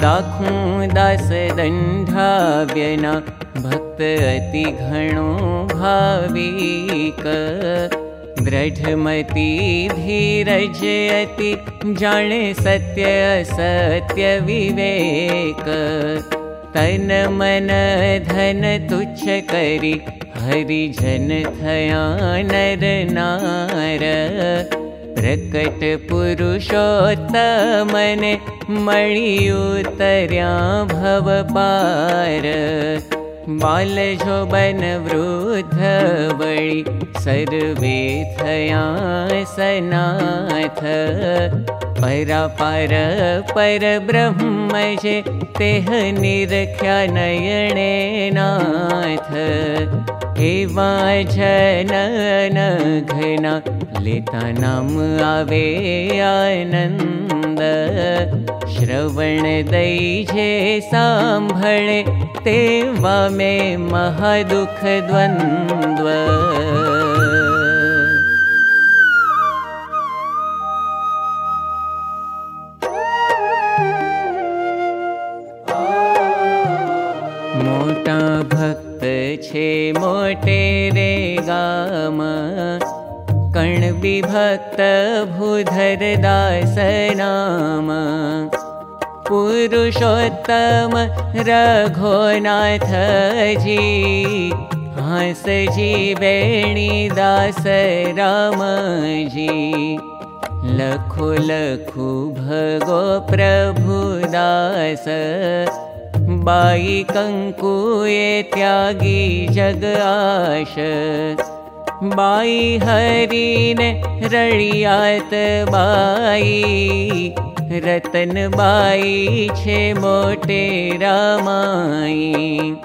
दाखूं दास दण्डाव्यना भक्त अति घणो भाविक। दृढमति धीरज अति जाने सत्य असत्य विवेक। तन मन धन तुच्छ करी हरिजन थया नर नार। प्रकट पुरुषोत्तमने मणियुतर्या भव पार। बाल वृद्ध बळि सर्वे थया सनाथ। पर ब्रह्म जे तेह निरख्या नयणे नाथ घना लेता नाम आवे आनंद श्रवण दई जे सांभळे तेवा में महादुख द्वंद्व मोटे रे गाम कर्ण विभक्त भूधर दास नाम। पुरुषोत्तम रघोनाथ जी। हंस जी बेणी दास राम जी। लखो लखु भगो प्रभु दास बाई कंकुए त्यागी जग आश। बाई हरीन रड़ियात बाई। रतन बाई छे मोटे रामाई।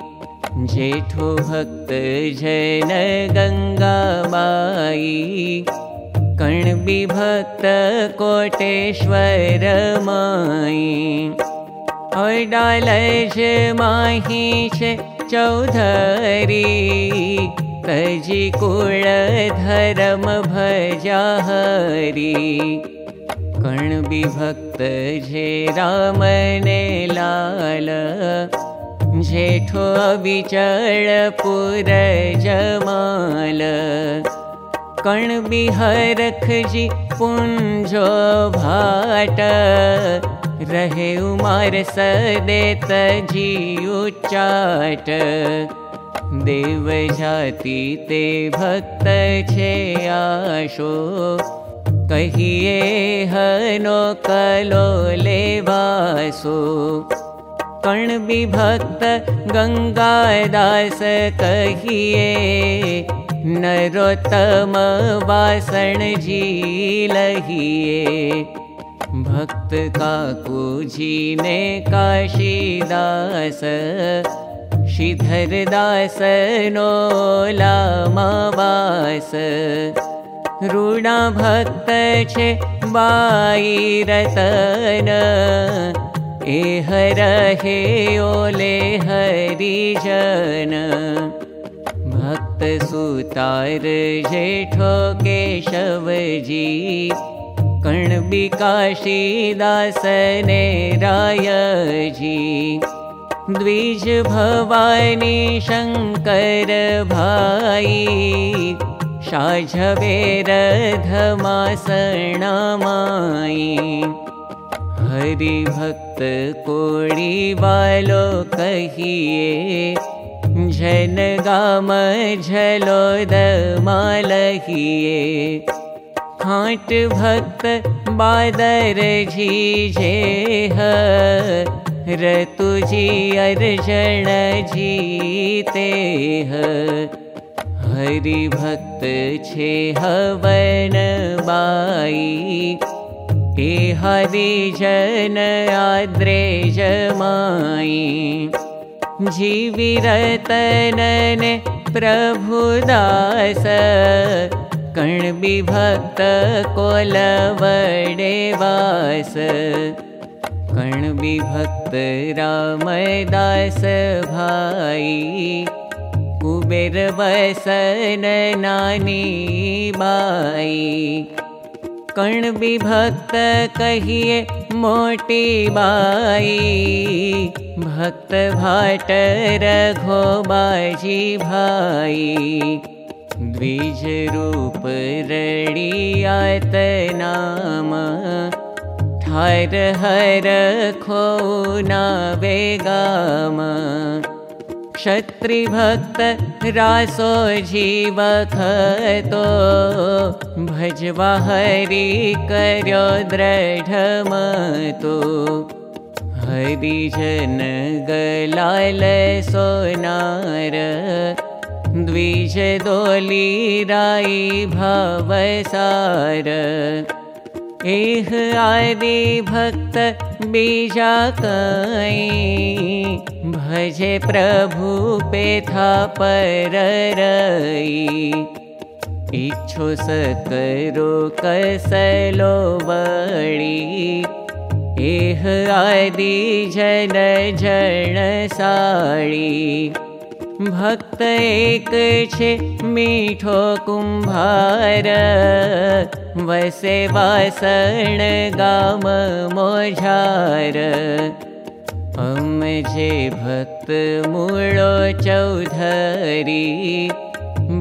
जेठो भक्त जैन गंगा बाई। कर्ण विभक्त कोटेश्वर माई छे चौधरी कजी कुल धर्म भजा हरी कर्ण विभक्त जे विचळ पुर जमाल। कर्ण बिहरखजी पुंजो भाट रहे उमर सदेत जी उच्चाट देव जाति ते भक्त छे आशो। कहिए हनो कलो लेवासो कर्ण विभक्त गंगा दास कहिए नरोत्तम वासण जी लहिए भक्त काकू जी ने काशीदास श्रीधर दास नो लामावास। रूणा भक्त छे बाई रतन एह रहे ओले हरिजन। भक्त सुतार जेठो केशवजी कर्ण विकाशी दासने रायजी। द्विज भवानी शङ्कर भाई। शाझवेर धमासणामाई हरि भक्त कोड़ी वालो कहिए जन गाम झलो दमालहिए खाट भक्त बादर जी जे रतु जी अर्जन जीते हरि छे हवन बाई। हरि जन आद्रे जमाई। जीवी दास कर्ण विभक्त कोल वडे वास। कर्ण विभक्त रामदास भाई कुबेर वसन नानी बाई। कण विभक्त कहिए मोटी बाई भक्त भाट रघो बाजी भाई द्विज रूप रड़ियात नाम ठार हर खो ना वेगाम। क्षत्रिभक्त रासो जीवखतो भजवा हरि कर्यो दृढमतो। हरिजन गलाल सोनार द्विज दोली राई भवसार एह आदि भक्त बीजा कई। भजे प्रभु पेथा पर इच्छो सकरो बड़ी एह आदि जन जन साड़ी छे मीठो कुंभार। वसे वासण गाम मोझार। जे भक्त मूळो चौधरी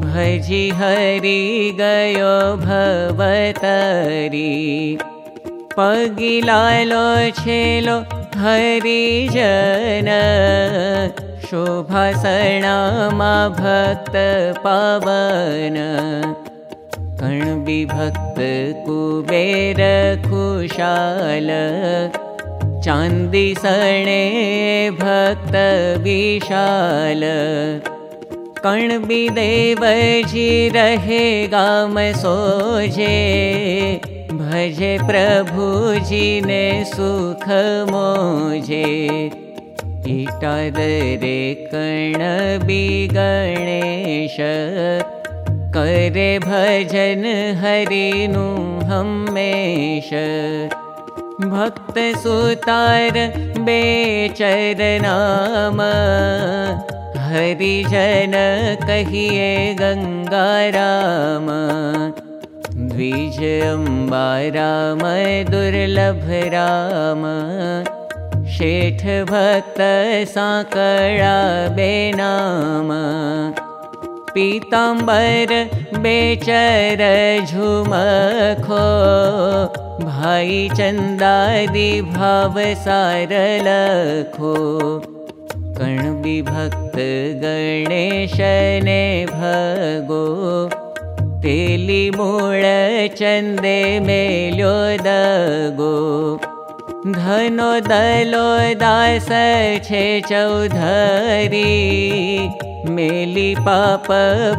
भजी हरि गयो भवतरी। पगिलालो छेलो हरिजन शोभासणामा भक्त पावन। कणविभक्त कुबेर खुशाल। चान्दी सणे भक्त विशाल। कण रहे गाम सोजे भजे प्रभुजी ने सुख मोजे कण बि गणेश करे भजन हरिनु हमेश। भक्त सुतार बेचर नाम। हरिजन कहिए गङ्गाराम द्विज अम्बाराम दुर्लभ राम भक्त साकळा बेनाम पीताम्बर बेचर झुमखो। भाई चन्दादि भाव सारलखो कण विभक्त गणेशने भगो। तेली मूळ चन्दे दगो धनो दलो दास छे चौधरी मेली पाप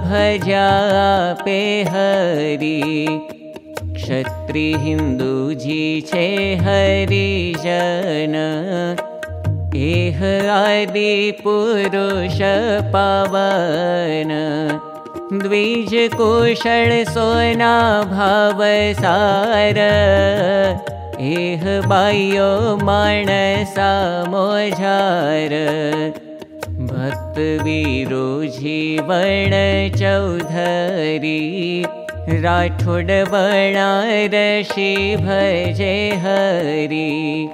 भजा पे हरी। क्षत्रि हिन्दू जी छे हरिजन एह आदि पुरुष पावन। द्विज कुशल सोना भाव एह बायो माणसा मोझार। भक्त वीरो जीवन चौधरी। राठोड ऋषि भजे हरि।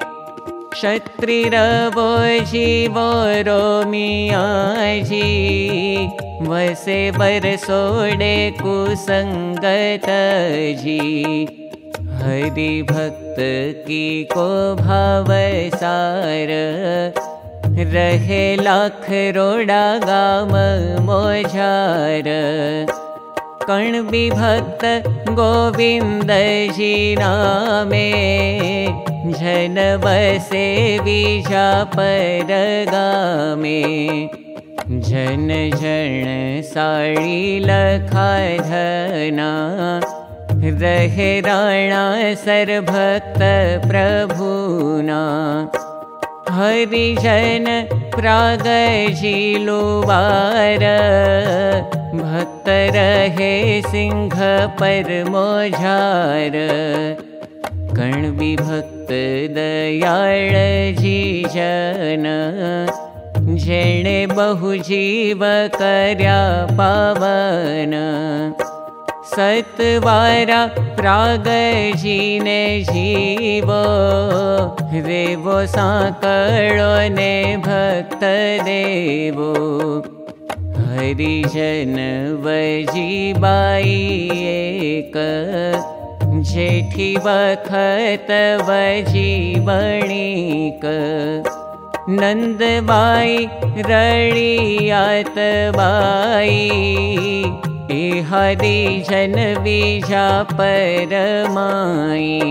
क्षत्रिरवो जीवो रोमियाजी वसे बरसोडे कुसङ्गत हरि भक्त की को भाव सार। रहे रोडा गाम मोझार। कण विभक्त गोविंद जी नामे। जन बसे जन जन साड़ी लखा धना रहे राणा सर भक्त प्रभुना। हरिजन प्रागजिलुवार भक्त रहे सिंह पर मोझार कण विभक्त दयाळ जी जन जेणे बहु जीव कर्या पावन सत्वारा प्रागजीने जीवो। रेवो साकळो ने भक्त देवो। हरिजन वजीबाई एक। जेठी वखत वजीवणिक नन्दबाई रळियात हरि जन बीजा परमाई।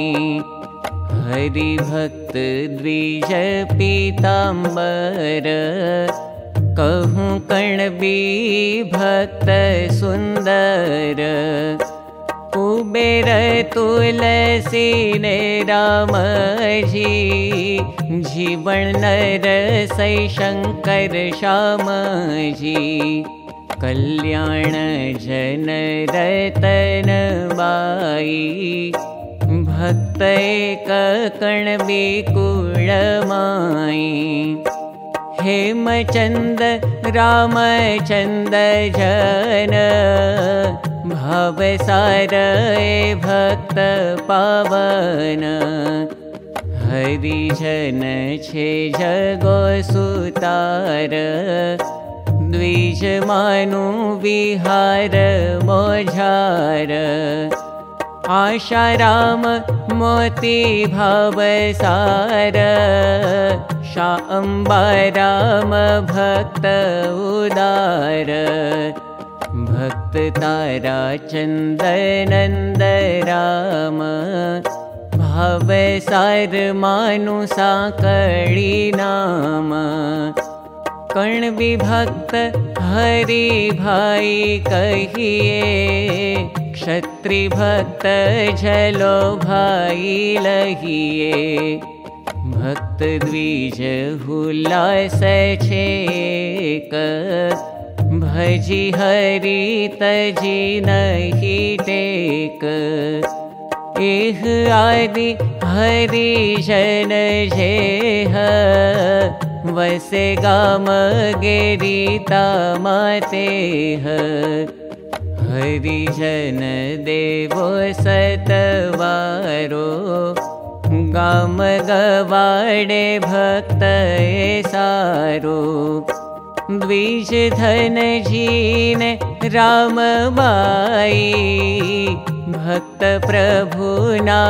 हरि भक्त द्विज पीताम्बर। कहूँ बी भक्त सुन्दर। कुबेर तुलसी ने राम जी। जीवन नर सै शङ्कर श्याम जी कल्याण जन रतन बाई भक्त कण माई हेमचन्द रामचन्द जन भवसार भक्त पावन। हरिजन छे जगो सुतार द्विज मानु विहार मोझार। आशा मोती भवसार शाम्बा राम भक्त उदार। भक्त तारा चन्दनन्द राम। भवसार मानु साकळी नाम कण विभक्त हरि भाई कहिए क्षत्रि भक्त झलो भाई लहिए। भक्त द्विज हुलास छेक भजी हरि तजी नहीं टेक। एह आदि हरि जन वसे गाम गेरीता हरिजन देवो सतवारो गाम गवाडे भक्त सारो। द्विज धन जीन राम बाई भक्त प्रभु ना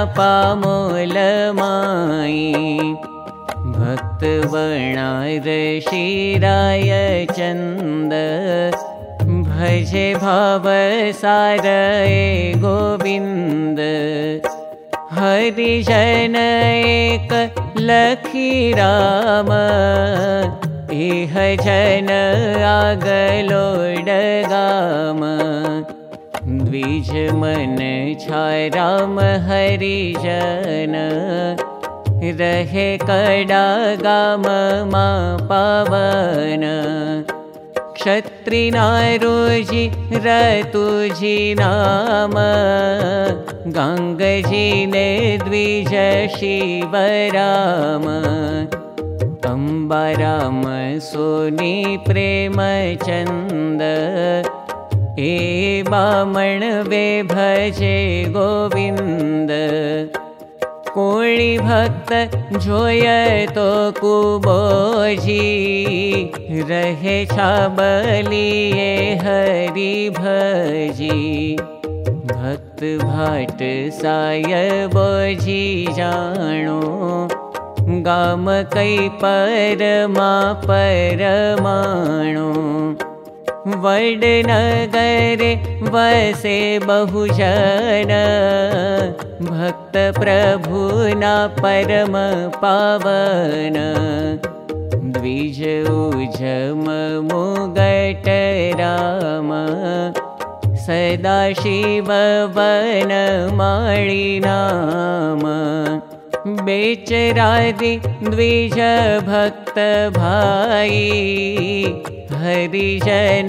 पामोल माई भक्त वर्णार शिराय चन्द। भजे सारय गोविन्द। हरिजन एक लखी राम। इह जन आगलो डगाम द्विज मन छा राम हरिजन रहे कडा गाम मा पावन क्षत्रिनारोजी रतुजी नाम। गङ्गजी ने द्विज शिवराम। अम्बाराम सोनी प्रेम चन्द ए बामण वे भजे गोविन्द कोळि भक्त कुबोजी। रहे छाबलिए हरि भजी भक्त भाट साय बोजी जानो गाम कई पर मा परमाणो। वडनगरे वसे बहुजन भक्त प्रभुना परम पावन द्विज उजम मुगट राम। सदा शिव वन माळी नाम। बेचरादि द्विज भक्त भाई। हरिजन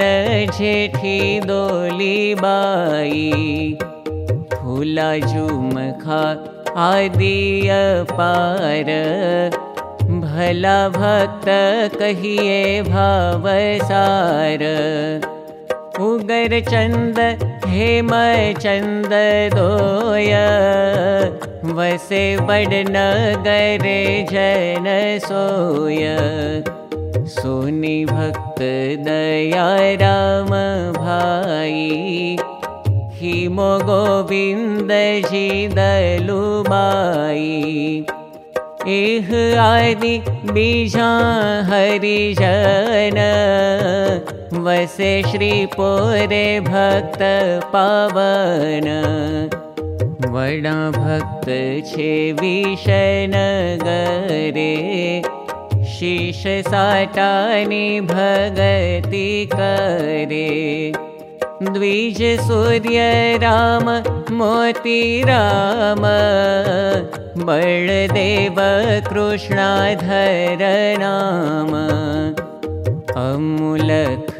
जेठी दोली बाई फूला झुमखा आदि अपार। भला भक्त कहिए भावसार उगर चंद हेम चंद दोय। वसे बड़ नगरे जन सोय। सोनी भक्त दया राम भाई हिमो गोविंद जी एह आदि बीजा हरिजन वसे श्री पोरे भक्त पावन। वडा भक्त छे विषन गरे। शीश साटानी भगति करे द्विज सूर्य राम मोती राम। बलदेव कृष्णाधर नाम। अमुलख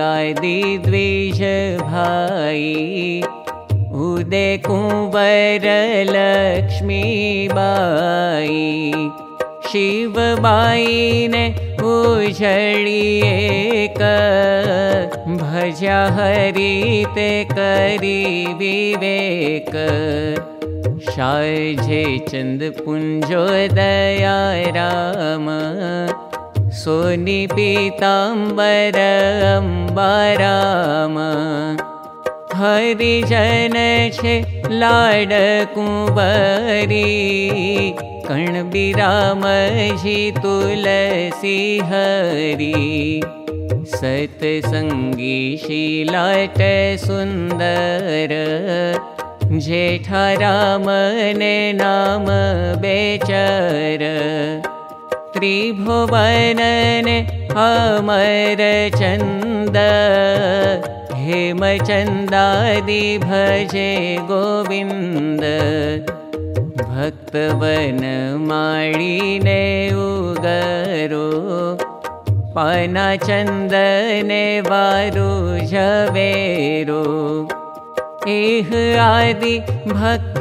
आदि द्विज भाई। उदे कुंवर लक्ष्मी शिव बाई ने उजड़िए भजा हरि ते करी विवेक। शाजे चंद पुंजो दया राम सोनी पीताम्बर अम्बाराम हरिजन छे लाड कुंवरी कण बिराम जी तुलसी हरी। सत्संगी शीलाट सुंदर जेठा राम ने नाम बेचर। त्रिभुवन अमर चंद हेमचन्दादि भजे गोविन्द भक्तवन माळिने उगरो पाना चन्दने वारु झवेरो। एह आदि भक्त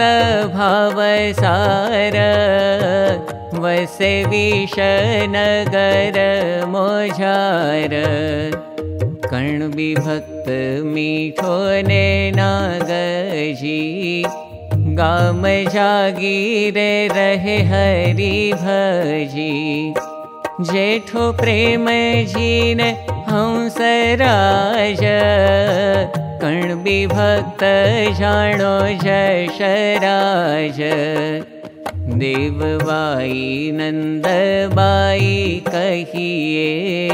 भावसार वसे विषनगर मोझार। भक्त मीठो ने नागजी गाम जागीरे रहे हरि भजी। जेठो प्रेम जी ने हंसराज भक्त जानो जशराज देववाई नन्दबाई कहिए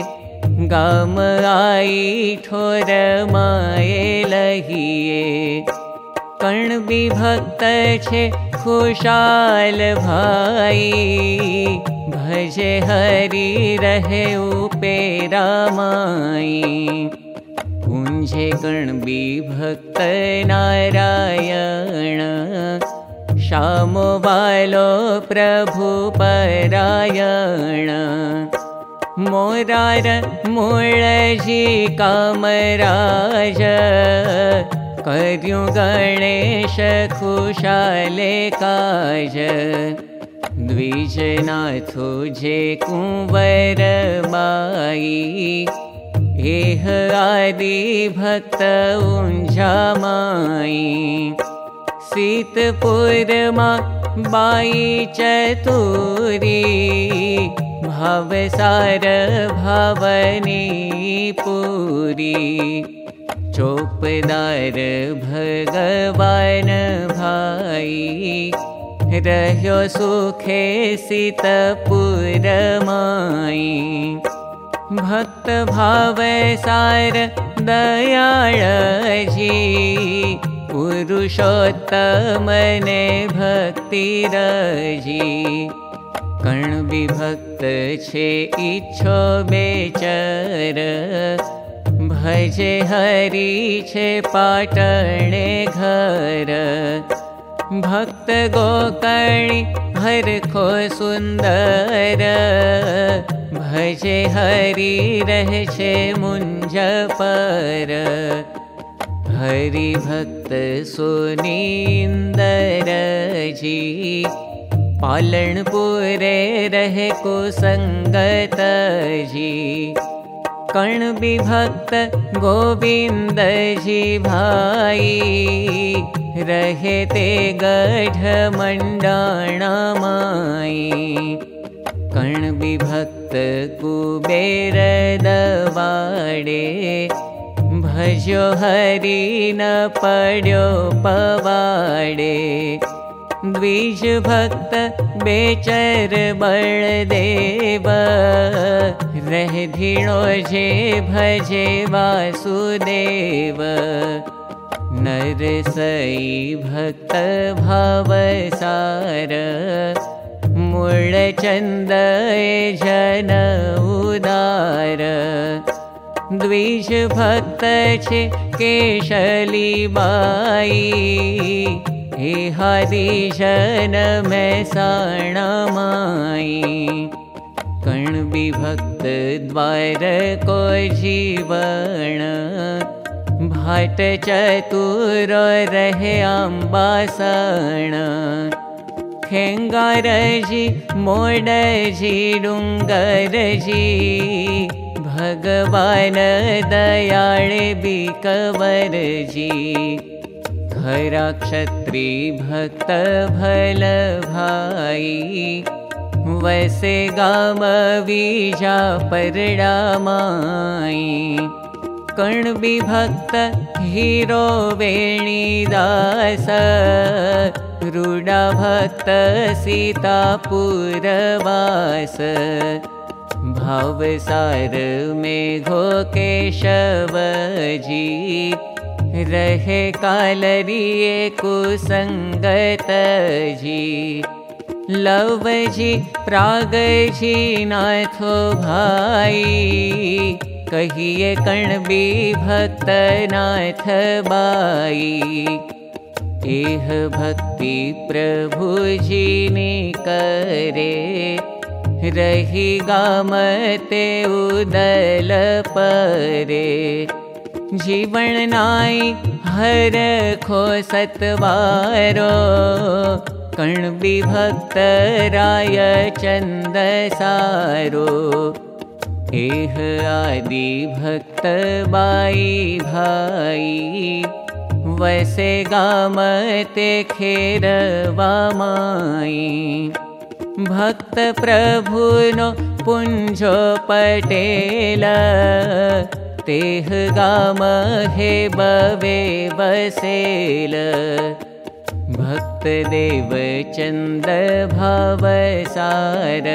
गाम आई ठोर माए लहिए कर्ण विभक्त छे खुशाल भाई। भजे हरि रहे उपेरा माई कुंजे कर्ण विभक्त नारायण। शामो बालो प्रभु परायण। मोरार मूळजी कामराज कर्यु गणेश खुशाले काज। द्विजनाथो जे कुंवर बाई एह आदि भक्त उंझा माई। सीतपुर मा बाई चतुरी। भवसार भवनी पुरी चोपदार भगवान भाई। रह्यो सुखे सीतपुर माई भक्त भावसार दयाळ जी। पुरुषोत्तमने भक्ति रजी। कण विभक्त छे इच्छो बेचर भजे हरि छे पाटणे घर। भक्त गोकर्णी हर खो सुंदर भजे हरि रह मुंज पर। हरि भक्त सुनींदर जी पालन पूरे रहे कुसंगत जी कण विभक्त गोविंद जी भाई रहे ते गढ़ मंडाणा माई कण विभक्त कुबेर दवाड़े भजो हरि न पड्यो पवाड़े। द्विज भक्त बेचर बलदेव जे भजे वासुदेव। नर सई भक्त भाव सार। मूल चंद जन उदार। द्विज भक्त छे केशली बाई। हे हरिजन में साणमाई कण विभक्त द्वार को जीवन। भाट चतुर रहे मोड जी डुंगर जी। भगवान दयाळे बिकवर जी। खरा क्षत्री भक्त भल भाई वैसे गाम बीजा परडा माई कण विभक्त हीरो वेणी दास रुडा भक्त सीता पुरवास भाव सार में घो केशव जी रहे कालरिए कुसंगत लव जी प्राग जी नाथो भाई कहिए कण भी भक्त नाथ बाई। एह भक्ति प्रभु ने करे रही गामते उदल परे। जीवन नाई हर खो सतवारो कण विभक्त राय चंद सारो एह बाई भाई वैसे गामते खेर वामाई भक्त प्रभु नो पुंजो पटेला तेह गाम हे बवे बसेल भक्त देव चंद भाव सार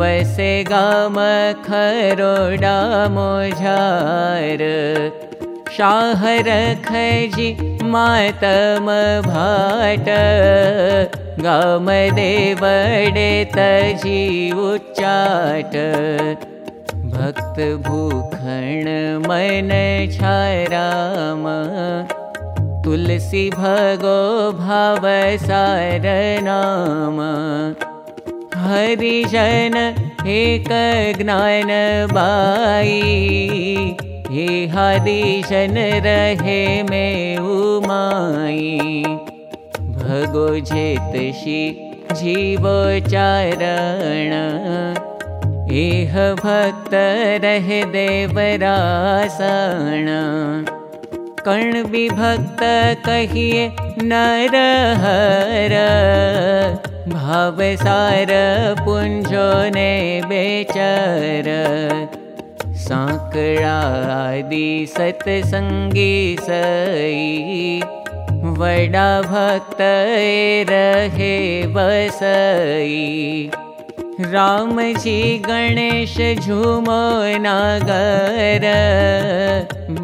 वैसे गाम खरोडा मोझार। शाह रखजी मातम भाट। गाम देवडे तजी उच्चाट। भक्त भूखण मन छाराम तुलसी भगो भाव सार नाम हरिजन एक ज्ञान बाई। हे हरिजन रहे में उमाई भगो जेतशी जीवो चारण। एह भक्त रहे देवरासण कण विभक्त कहिए नर हर। भाव सार पुंजो ने बेचर। सांकड़ा आदि सतसंगी सई। वडा भक्त रहे बसई राम जी गणेश झूमो नागर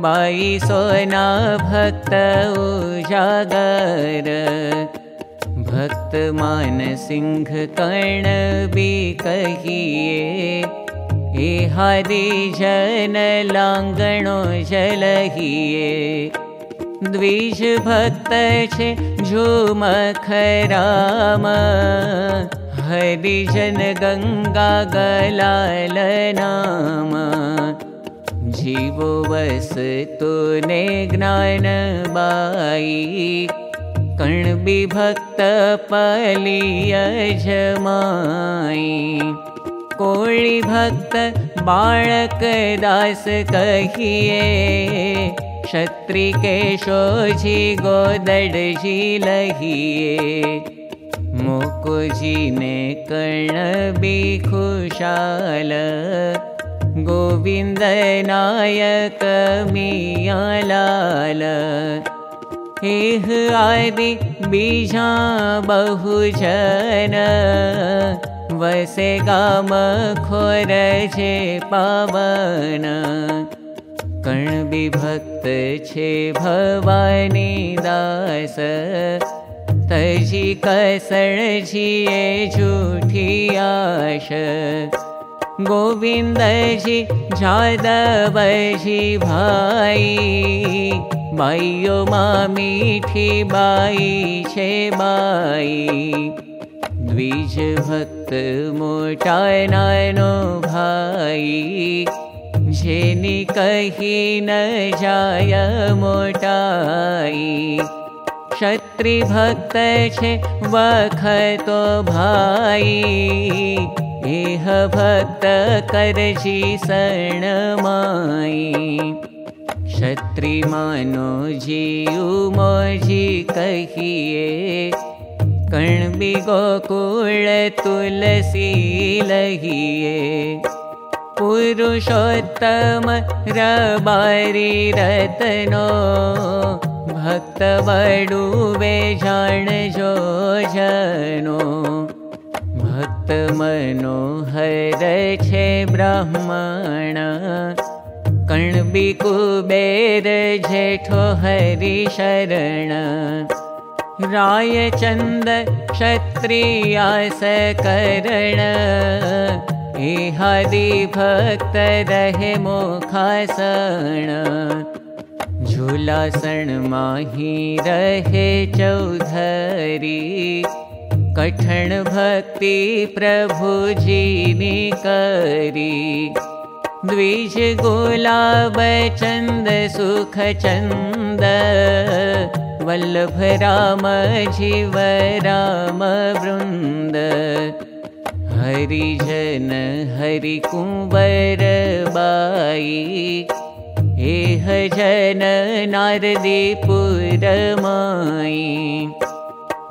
बाई सोना भक्त उजागर। भक्त मान सिंह कर्ण भी कहिए हे हरि जन लांगणो जलहिए। द्विज भक्त छे झूम खराम हरिजन गंगा गलाल नाम जीवो बस तूने ज्ञान बाई। कर्णविभक्त पलिय जमाई कोळि भक्त बाळक दास कहिए क्षत्रि केशोजी गोदडजी लहिए मुकुजी ने कर्ण भी खुशाल गोविंद नायक मिया लाल एह बीजा बहुजन। वसे गाम खोर छे पावन। कर्ण विभक्त छे भवानी दास। तजी कसण झूठी आश जी भाई बाईयो माँ द्विज भक्त मोटा नानो भाई जेनी कही न जाय मोटाई। क्षत्रि भक्त छे वखतो भाई भक्त करजी शरण माई क्षत्रि मानो मोजी कहिए कण्बि गोकुल तुलसी लहिए पुरुषोत्तम रबारी रतनो भक्त बडुवे जान जो जनो भक्त मनोहर छे ब्राह्मण कर्णबि कुबेर हरि शरण रायचन्द क्षत्रियास करण इहादि भक्त रहे मोखासण। झूलासण माही रहे चौधरी कठण भक्ति प्रभुजीनि करी। द्विज गोलाब चन्द सुख चन्द वल्लभ राम जीव राम वृन्द हरिजन हरि कुंवर बाई। एह जन नारदी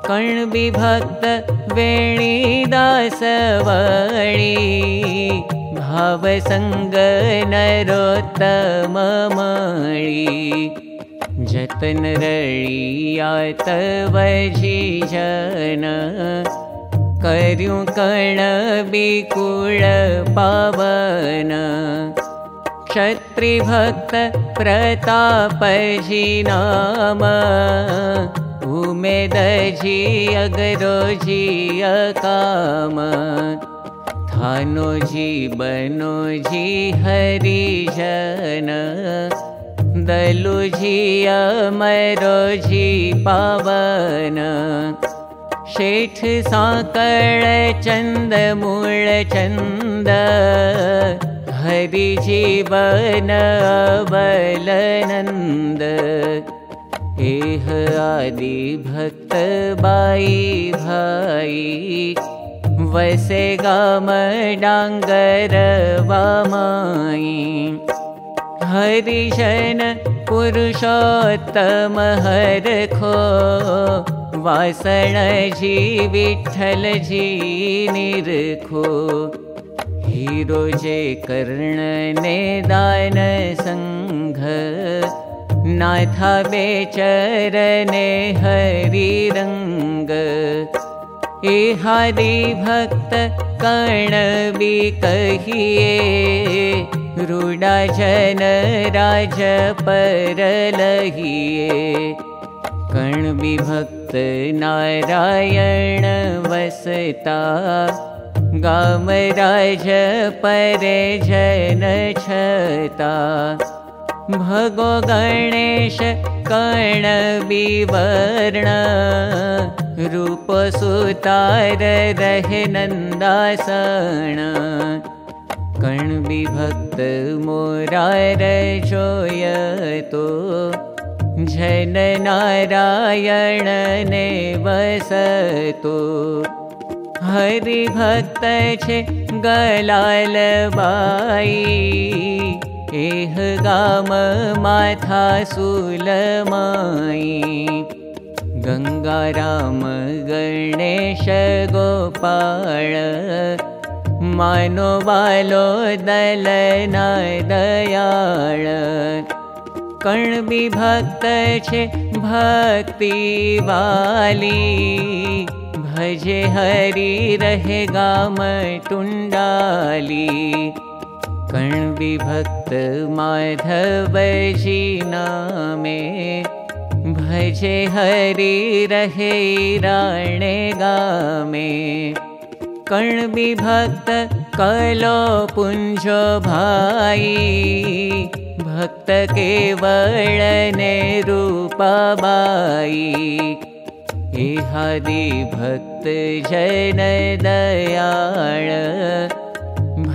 पुरमाई कर्ण विभक्त वेणी दास वणी भावसङ्ग नरोत्तममणि जतन रळिया तवजी जन कर्युं कर्ण विकुळ पावन क्षत्रिभक्त प्रतापजी नाम उमेदजी अगरोजी अकाम। नो जी बनो जी हरि जन दलु जी अमरो जी पावन चन्द मूळ चन्द हरि जीवन बलनन्द एह आदि भक्त बाई भाई वसे गाम डाङ्गर वामाई हरिजन पुरुषोत्तम हरखो वासण जी विठल जी निरखो। हीरो जे कर्ण ने दान संघ नाथा बेचर ने हरि कहिए रुडा जन राज परलहिए कर्णबि भक्त नारायण वसता गाम राज परे जन छता भगो गणेश कर्ण विवर्ण रूप सुतार रहे नन्दासण कर्ण विभक्त मोरार जोय तो जन नारायण ने वसतु हरि भक्त छे गलाल बाई एह गाम माथा सुलमाई गङ्गाराम गणेश गोपाळ। मानो बालो दलना दयाळ। भक्त छे भक्ति वाली। भजे हरि रहे गाम टुण्डाली भक्त माधवजी नामे भजे हरि रहे राणे गामे। भक्त कलो पुञ्जो भाई भक्त केवलने रूपाबाई इहादि भक्त जन दयाळ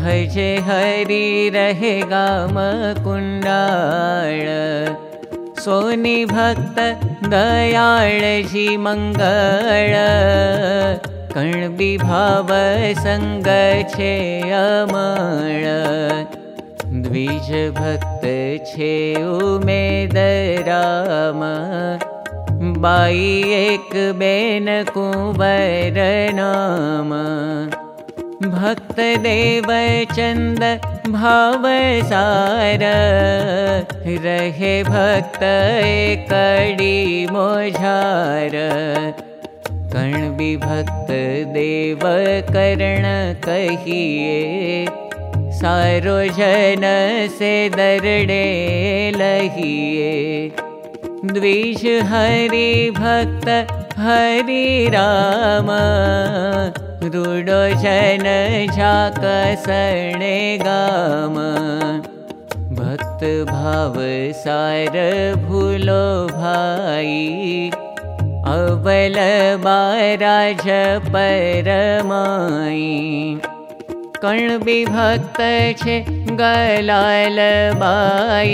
भजे हरि रहे गाम कुण्डाळ सोनि भक्त दयाळ जी मङ्गळ कण्बिभाव सङ्ग छे अमळ द्विज भक्त छे उमेद राम बाई एक बेन कुंवर नाम भक्त देव चन्द भाव सार रहे भक्त कडी मोझार। भक्त देव कर्ण कहिए सारो जन से दरडे लहिए द्विज हरि भक्त हरि राम जन झाकसणे गाम। भक्त भाव सार भूलो भाई। अवल बाराज परमाई। कण्बि भक्त छे गलाल बाई।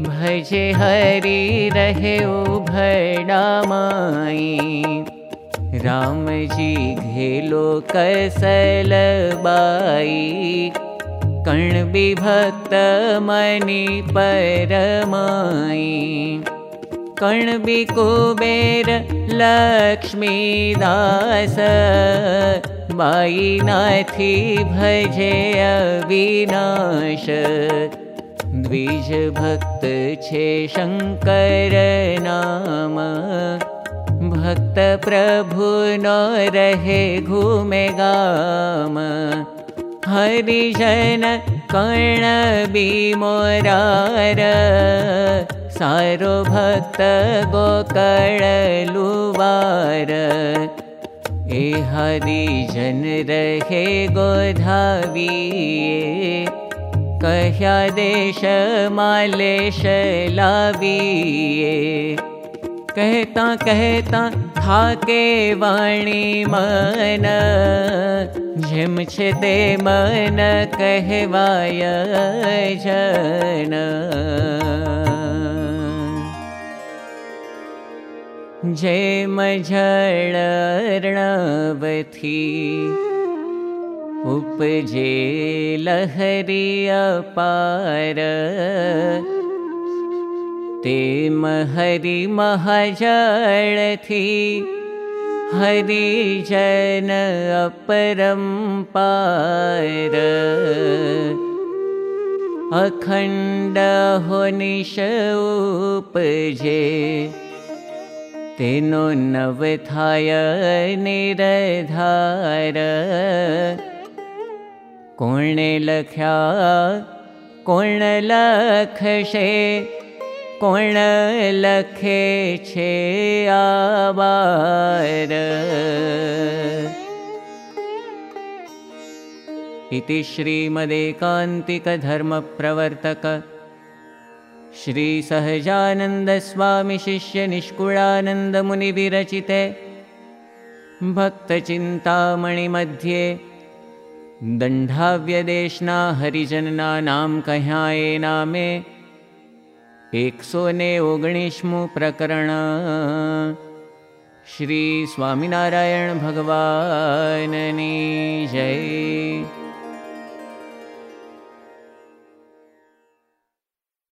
भजे हरि रहे भडामाई राम जी घेलो कसल बाई। कण्बि भक्त मणि परमाई कण्बि कुबेर लक्ष्मीदास बाई नाथी भजे अविनाश। द्विज भक्त छे शङ्कर नाम भक्त प्रभु न रहे घूमे गाम। हरिजन कर्ण मोरार सारो भक्त गोकळलुवार ए हरिजन रहे गोधाविये। कह्या देश मालेश लाविये कहता कहता थाके वाणी मन। झिम छे ते मन कहवाय जन। मझर्णवथी उपजे लहरी अपार ते महरि महजळथी। हरिजन अपरम्पार अखण्ड हो निश उपजे। तेनो नवथाय निरधार। कोणे लख्या कोण लखशे कोण लखे छे आवार? इति श्रीमदेकान्तिकधर्मप्रवर्तक श्रीसहजानन्दस्वामिशिष्यनिष्कुळानन्दमुनिविरचिते भक्तचिन्तामणिमध्ये दण्डाव्यदेशना हरिजनना नाम कह्याये नामे એકસો ને ઓગણીસમું પ્રકરણ શ્રી સ્વામિનારાયણ ભગવાનની જય